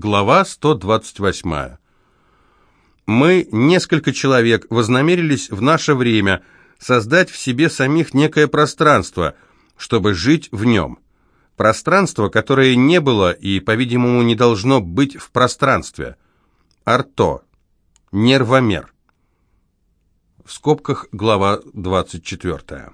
Глава 128. Мы, несколько человек, вознамерились в наше время создать в себе самих некое пространство, чтобы жить в нем. Пространство, которое не было и, по-видимому, не должно быть в пространстве. Арто. Нервомер. В скобках глава 24.